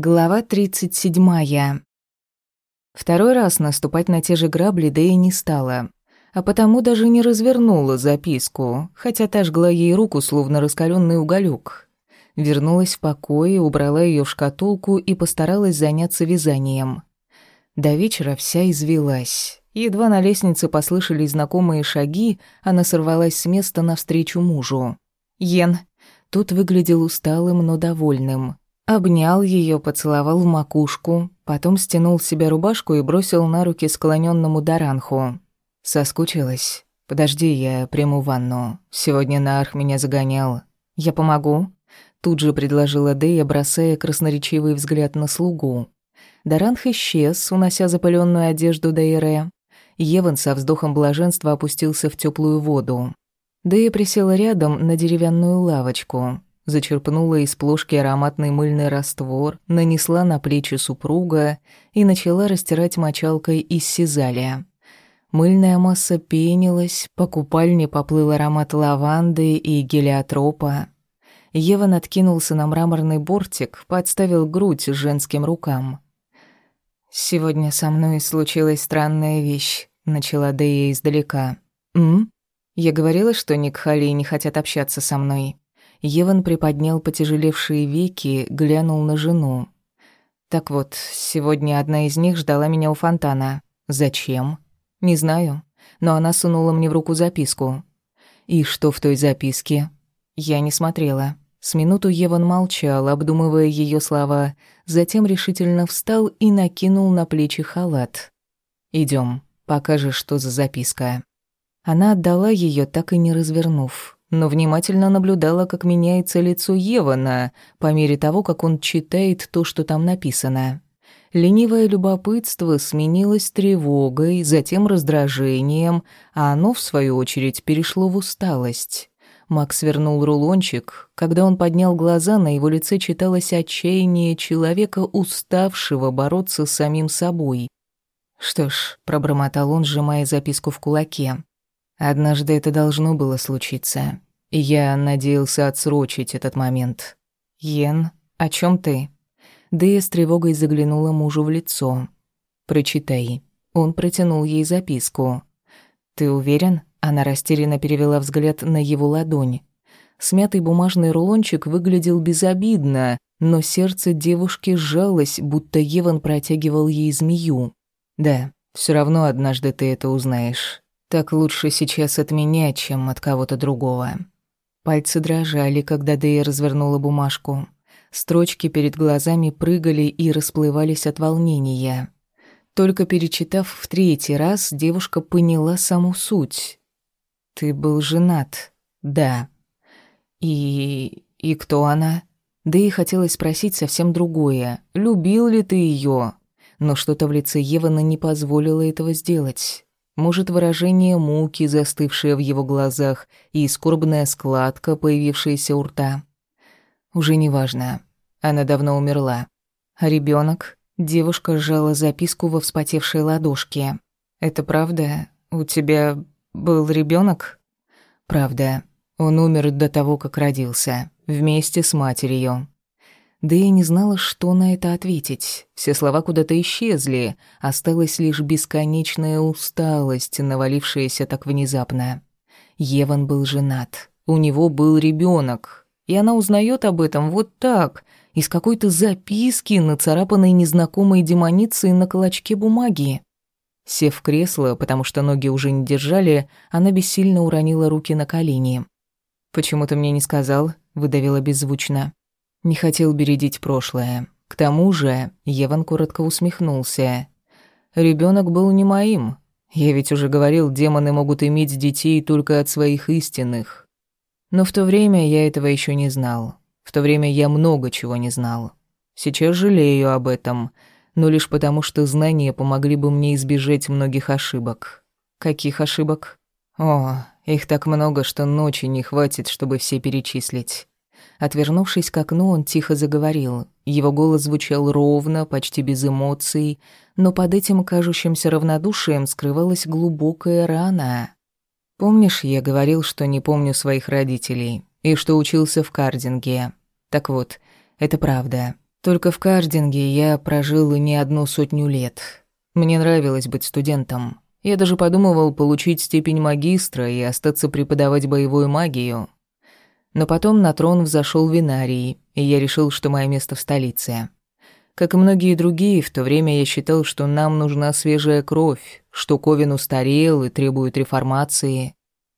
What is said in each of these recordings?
Глава 37. Второй раз наступать на те же грабли Дэя не стала, а потому даже не развернула записку, хотя та жгла ей руку, словно раскаленный уголек. Вернулась в покой, убрала ее в шкатулку и постаралась заняться вязанием. До вечера вся извелась. Едва на лестнице послышались знакомые шаги, она сорвалась с места навстречу мужу. Йен. Тут выглядел усталым, но довольным. Обнял ее, поцеловал в макушку, потом стянул с себя рубашку и бросил на руки склоненному Даранху. Соскучилась. «Подожди, я приму ванну. Сегодня Нарх меня загонял. Я помогу?» Тут же предложила Дэя, бросая красноречивый взгляд на слугу. Даранх исчез, унося запыленную одежду Дейре. Еван со вздохом блаженства опустился в теплую воду. Дэя присела рядом на деревянную лавочку зачерпнула из плошки ароматный мыльный раствор, нанесла на плечи супруга и начала растирать мочалкой из сизалия. Мыльная масса пенилась, по купальне поплыл аромат лаванды и гелиотропа. Ева откинулся на мраморный бортик, подставил грудь женским рукам. «Сегодня со мной случилась странная вещь», — начала Дэя издалека. «М? Я говорила, что Ник Халли не хотят общаться со мной. Еван приподнял потяжелевшие веки, глянул на жену. «Так вот, сегодня одна из них ждала меня у фонтана. Зачем? Не знаю, но она сунула мне в руку записку. И что в той записке? Я не смотрела». С минуту Еван молчал, обдумывая ее слова, затем решительно встал и накинул на плечи халат. Идем, покажешь, что за записка». Она отдала ее, так и не развернув но внимательно наблюдала, как меняется лицо Евана по мере того, как он читает то, что там написано. Ленивое любопытство сменилось тревогой, затем раздражением, а оно, в свою очередь, перешло в усталость. Макс вернул рулончик. Когда он поднял глаза, на его лице читалось отчаяние человека, уставшего бороться с самим собой. «Что ж», — пробормотал он, сжимая записку в кулаке, Однажды это должно было случиться. И я надеялся отсрочить этот момент. «Йен, о чем ты?» Дэя с тревогой заглянула мужу в лицо. «Прочитай». Он протянул ей записку. «Ты уверен?» Она растерянно перевела взгляд на его ладонь. Смятый бумажный рулончик выглядел безобидно, но сердце девушки сжалось, будто Еван протягивал ей змею. «Да, все равно однажды ты это узнаешь. Так лучше сейчас от меня, чем от кого-то другого. Пальцы дрожали, когда Дэя развернула бумажку. Строчки перед глазами прыгали и расплывались от волнения. Только перечитав в третий раз, девушка поняла саму суть. «Ты был женат?» «Да». «И... и кто она?» Да и хотелось спросить совсем другое. «Любил ли ты ее? Но что-то в лице Евана не позволило этого сделать. Может, выражение муки, застывшее в его глазах, и скорбная складка, появившаяся у рта. Уже не важно. Она давно умерла. А ребенок? Девушка сжала записку во вспотевшей ладошке. «Это правда? У тебя был ребенок? «Правда. Он умер до того, как родился. Вместе с матерью. Да и не знала, что на это ответить. Все слова куда-то исчезли, осталась лишь бесконечная усталость, навалившаяся так внезапно. Еван был женат, у него был ребенок, и она узнает об этом вот так, из какой-то записки, нацарапанной незнакомой демоницей на клочке бумаги. Сев в кресло, потому что ноги уже не держали, она бессильно уронила руки на колени. «Почему ты мне не сказал?» — выдавила беззвучно. Не хотел бередить прошлое. К тому же, Еван коротко усмехнулся. Ребенок был не моим. Я ведь уже говорил, демоны могут иметь детей только от своих истинных. Но в то время я этого еще не знал. В то время я много чего не знал. Сейчас жалею об этом, но лишь потому, что знания помогли бы мне избежать многих ошибок. Каких ошибок? О, их так много, что ночи не хватит, чтобы все перечислить. Отвернувшись к окну, он тихо заговорил. Его голос звучал ровно, почти без эмоций, но под этим кажущимся равнодушием скрывалась глубокая рана. «Помнишь, я говорил, что не помню своих родителей и что учился в кардинге? Так вот, это правда. Только в Кардинге я прожил не одну сотню лет. Мне нравилось быть студентом. Я даже подумывал получить степень магистра и остаться преподавать боевую магию. Но потом на трон взошел Винарий, и я решил, что мое место в столице. Как и многие другие, в то время я считал, что нам нужна свежая кровь, что Ковен устарел и требует реформации.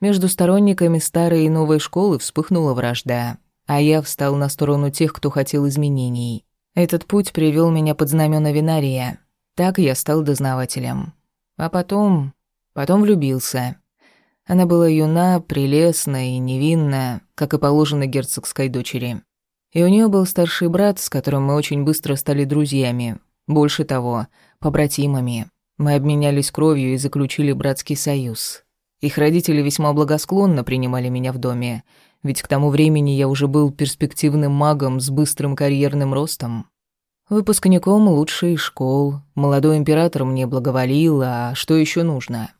Между сторонниками старой и новой школы вспыхнула вражда, а я встал на сторону тех, кто хотел изменений. Этот путь привел меня под знамена Винария. Так я стал дознавателем. А потом... потом влюбился. Она была юна, прелестна и невинна, как и положено герцогской дочери. И у нее был старший брат, с которым мы очень быстро стали друзьями. Больше того, побратимами. Мы обменялись кровью и заключили братский союз. Их родители весьма благосклонно принимали меня в доме, ведь к тому времени я уже был перспективным магом с быстрым карьерным ростом. Выпускником лучшей школ, молодой император мне благоволил, а что еще нужно?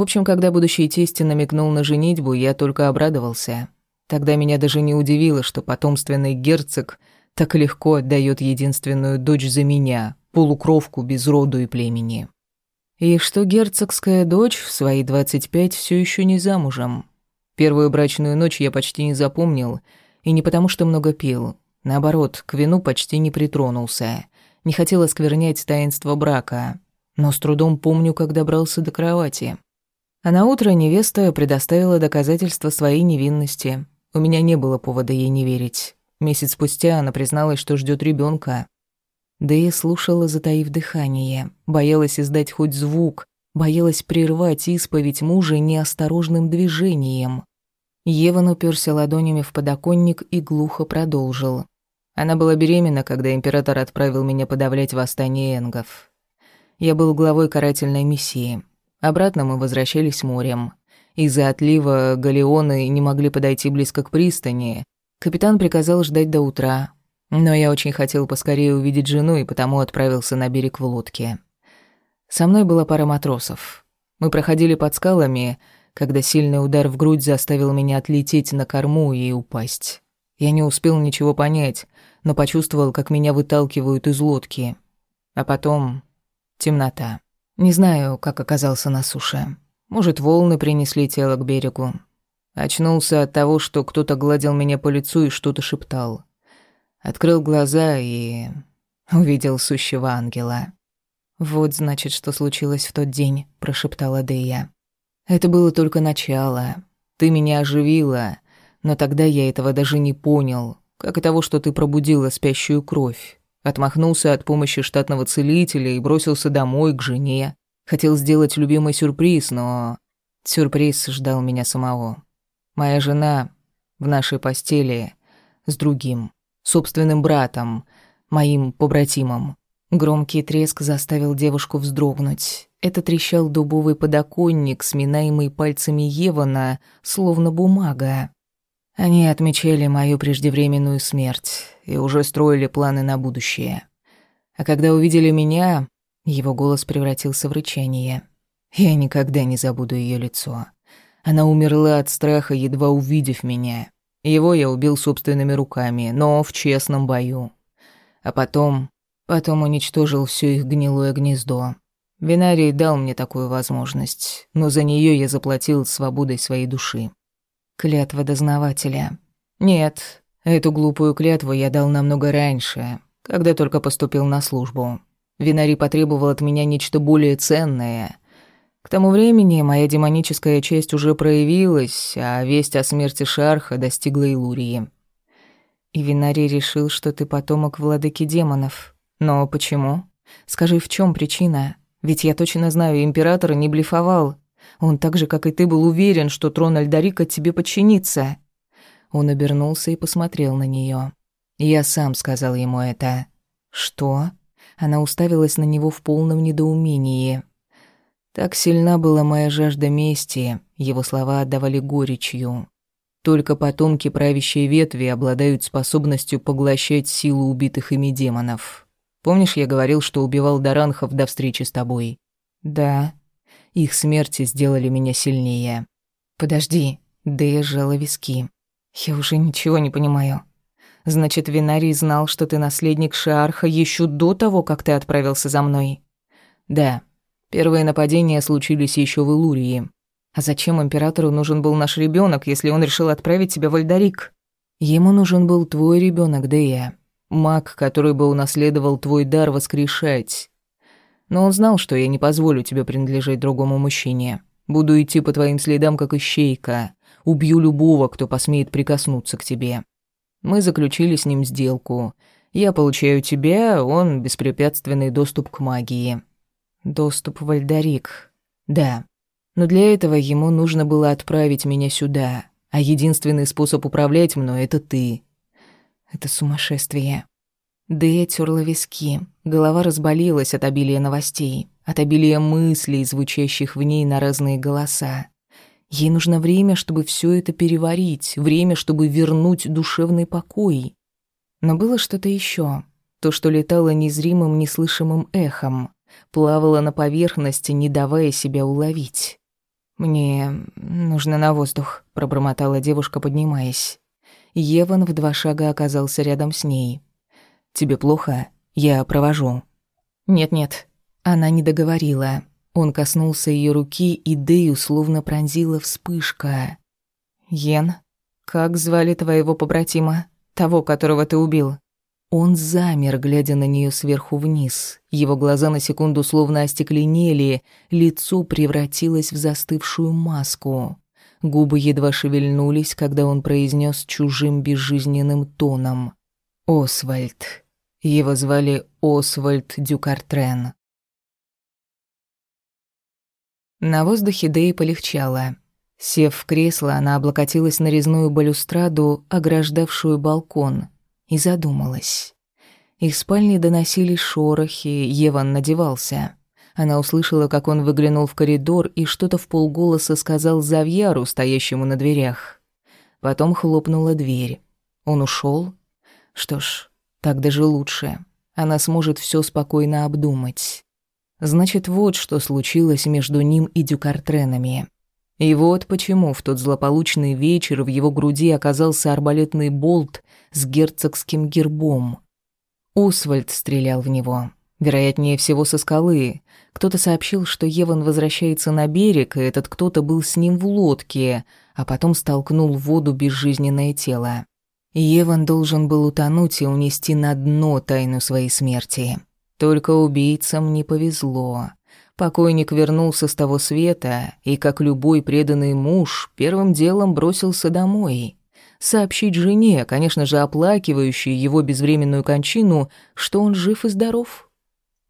В общем, когда будущий тесть намекнул на женитьбу, я только обрадовался — Тогда меня даже не удивило, что потомственный герцог так легко отдает единственную дочь за меня, полукровку без роду и племени. И что герцогская дочь в свои 25 все еще не замужем. Первую брачную ночь я почти не запомнил, и не потому что много пил. Наоборот, к вину почти не притронулся. Не хотел осквернять таинство брака, но с трудом помню, как добрался до кровати. А на утро невеста предоставила доказательства своей невинности. У меня не было повода ей не верить. Месяц спустя она призналась, что ждет ребенка. Да я слушала, затаив дыхание, боялась издать хоть звук, боялась прервать исповедь мужа неосторожным движением. Еван уперся ладонями в подоконник и глухо продолжил. Она была беременна, когда император отправил меня подавлять восстание энгов. Я был главой карательной миссии. Обратно мы возвращались морем. Из-за отлива галеоны не могли подойти близко к пристани. Капитан приказал ждать до утра. Но я очень хотел поскорее увидеть жену и потому отправился на берег в лодке. Со мной была пара матросов. Мы проходили под скалами, когда сильный удар в грудь заставил меня отлететь на корму и упасть. Я не успел ничего понять, но почувствовал, как меня выталкивают из лодки. А потом темнота. Не знаю, как оказался на суше. Может, волны принесли тело к берегу. Очнулся от того, что кто-то гладил меня по лицу и что-то шептал. Открыл глаза и увидел сущего ангела. «Вот, значит, что случилось в тот день», — прошептала Дея. «Это было только начало. Ты меня оживила, но тогда я этого даже не понял, как и того, что ты пробудила спящую кровь. Отмахнулся от помощи штатного целителя и бросился домой к жене. Хотел сделать любимый сюрприз, но сюрприз ждал меня самого. Моя жена в нашей постели с другим, собственным братом, моим побратимом. Громкий треск заставил девушку вздрогнуть. Это трещал дубовый подоконник, сминаемый пальцами Евана, словно бумага. Они отмечали мою преждевременную смерть и уже строили планы на будущее. А когда увидели меня, его голос превратился в рычание. Я никогда не забуду ее лицо. Она умерла от страха, едва увидев меня. Его я убил собственными руками, но в честном бою. А потом... Потом уничтожил все их гнилое гнездо. Винарий дал мне такую возможность, но за нее я заплатил свободой своей души. Клятва дознавателя. Нет, эту глупую клятву я дал намного раньше, когда только поступил на службу. Винари потребовал от меня нечто более ценное. К тому времени моя демоническая часть уже проявилась, а весть о смерти Шарха достигла Илурии. И Винари решил, что ты потомок владыки демонов. Но почему? Скажи, в чем причина? Ведь я точно знаю, император не блефовал. Он так же, как и ты, был уверен, что трон Альдарика тебе подчинится. Он обернулся и посмотрел на нее. Я сам сказал ему это. Что? Она уставилась на него в полном недоумении. Так сильна была моя жажда мести, его слова отдавали горечью. Только потомки правящей ветви обладают способностью поглощать силу убитых ими демонов. Помнишь, я говорил, что убивал Даранхов до встречи с тобой? Да. Их смерти сделали меня сильнее. Подожди, да я сжала виски. Я уже ничего не понимаю. Значит, Винарий знал, что ты наследник Шарха еще до того, как ты отправился за мной. Да. Первые нападения случились еще в Илурии. А зачем императору нужен был наш ребенок, если он решил отправить тебя в Альдарик? Ему нужен был твой ребенок, Дея. Маг, который бы унаследовал твой дар воскрешать. Но он знал, что я не позволю тебе принадлежать другому мужчине. Буду идти по твоим следам, как ищейка. Убью любого, кто посмеет прикоснуться к тебе. Мы заключили с ним сделку. Я получаю тебя, он — беспрепятственный доступ к магии. Доступ в Альдарик. Да. Но для этого ему нужно было отправить меня сюда. А единственный способ управлять мной — это ты. Это сумасшествие. Дэя тёрла виски. Голова разболелась от обилия новостей, от обилия мыслей, звучащих в ней на разные голоса. Ей нужно время, чтобы все это переварить, время, чтобы вернуть душевный покой. Но было что-то еще, то, что летало незримым, неслышимым эхом, плавало на поверхности, не давая себя уловить. «Мне нужно на воздух», — пробормотала девушка, поднимаясь. Еван в два шага оказался рядом с ней. «Тебе плохо? Я провожу». «Нет-нет». Она не договорила. Он коснулся ее руки, и Дэю словно пронзила вспышка. «Йен, как звали твоего побратима? Того, которого ты убил?» Он замер, глядя на нее сверху вниз. Его глаза на секунду словно остекленели, лицо превратилось в застывшую маску. Губы едва шевельнулись, когда он произнес чужим безжизненным тоном. «Освальд». Его звали Освальд Дюкартрен. На воздухе Дэй полегчало. Сев в кресло, она облокотилась на резную балюстраду, ограждавшую балкон — и задумалась. Их спальни доносились шорохи, Еван надевался. Она услышала, как он выглянул в коридор и что-то в полголоса сказал Завьяру, стоящему на дверях. Потом хлопнула дверь. Он ушел. Что ж, так даже лучше. Она сможет все спокойно обдумать. Значит, вот что случилось между ним и Дюкартренами. И вот почему в тот злополучный вечер в его груди оказался арбалетный болт с герцогским гербом. Усвальд стрелял в него. Вероятнее всего со скалы. Кто-то сообщил, что Еван возвращается на берег, и этот кто-то был с ним в лодке, а потом столкнул в воду безжизненное тело. Еван должен был утонуть и унести на дно тайну своей смерти. Только убийцам не повезло. Покойник вернулся с того света и, как любой преданный муж, первым делом бросился домой. Сообщить жене, конечно же, оплакивающей его безвременную кончину, что он жив и здоров.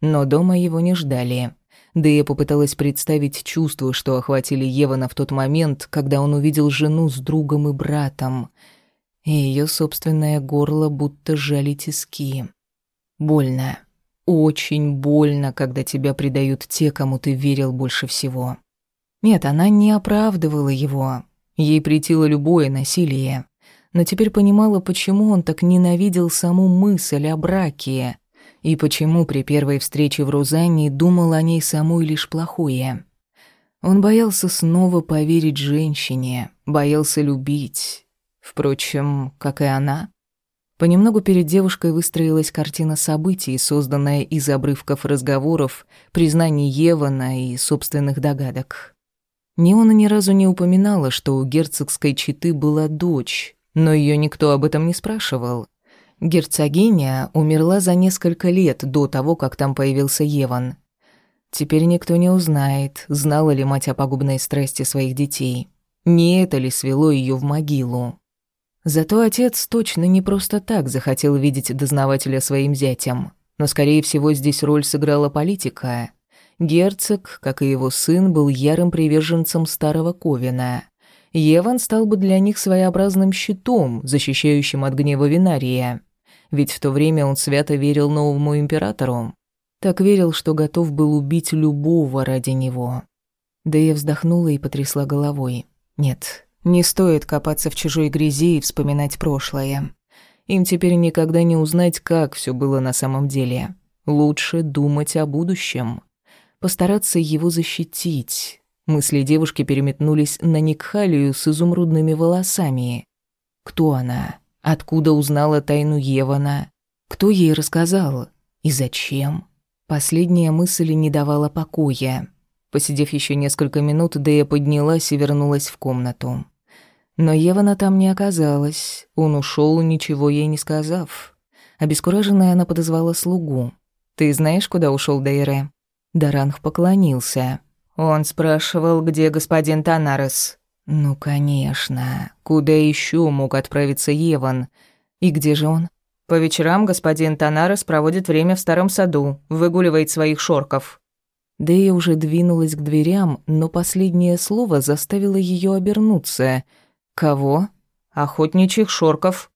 Но дома его не ждали. Да я попыталась представить чувства, что охватили Евана в тот момент, когда он увидел жену с другом и братом. И ее собственное горло будто жали тиски. Больно. Очень больно, когда тебя предают те, кому ты верил больше всего. Нет, она не оправдывала его. Ей претило любое насилие. Но теперь понимала, почему он так ненавидел саму мысль о браке. И почему при первой встрече в Рузании думал о ней самой лишь плохое. Он боялся снова поверить женщине, боялся любить. Впрочем, как и она. Понемногу перед девушкой выстроилась картина событий, созданная из обрывков разговоров, признаний Евана и собственных догадок. Неона ни разу не упоминала, что у герцогской четы была дочь, но ее никто об этом не спрашивал. Герцогиня умерла за несколько лет до того, как там появился Еван. Теперь никто не узнает, знала ли мать о пагубной страсти своих детей. Не это ли свело ее в могилу? Зато отец точно не просто так захотел видеть дознавателя своим зятем. Но, скорее всего, здесь роль сыграла политика. Герцог, как и его сын, был ярым приверженцем старого Ковина. Еван стал бы для них своеобразным щитом, защищающим от гнева Винария. Ведь в то время он свято верил новому императору. Так верил, что готов был убить любого ради него. Да я вздохнула и потрясла головой. Нет, не стоит копаться в чужой грязи и вспоминать прошлое. Им теперь никогда не узнать, как все было на самом деле. Лучше думать о будущем. Постараться его защитить. Мысли девушки переметнулись на Никхалию с изумрудными волосами. Кто она? Откуда узнала тайну Евана? Кто ей рассказал? И зачем? Последняя мысль не давала покоя. Посидев еще несколько минут, Дэя поднялась и вернулась в комнату. Но Евана там не оказалась. Он ушел, ничего ей не сказав. Обескураженная она подозвала слугу. «Ты знаешь, куда ушел Дейре?» Даранг поклонился. Он спрашивал, где господин Танарес. «Ну, конечно. Куда еще мог отправиться Еван? И где же он?» «По вечерам господин Танарес проводит время в старом саду, выгуливает своих шорков». Дэя уже двинулась к дверям, но последнее слово заставило ее обернуться. «Кого?» «Охотничьих шорков».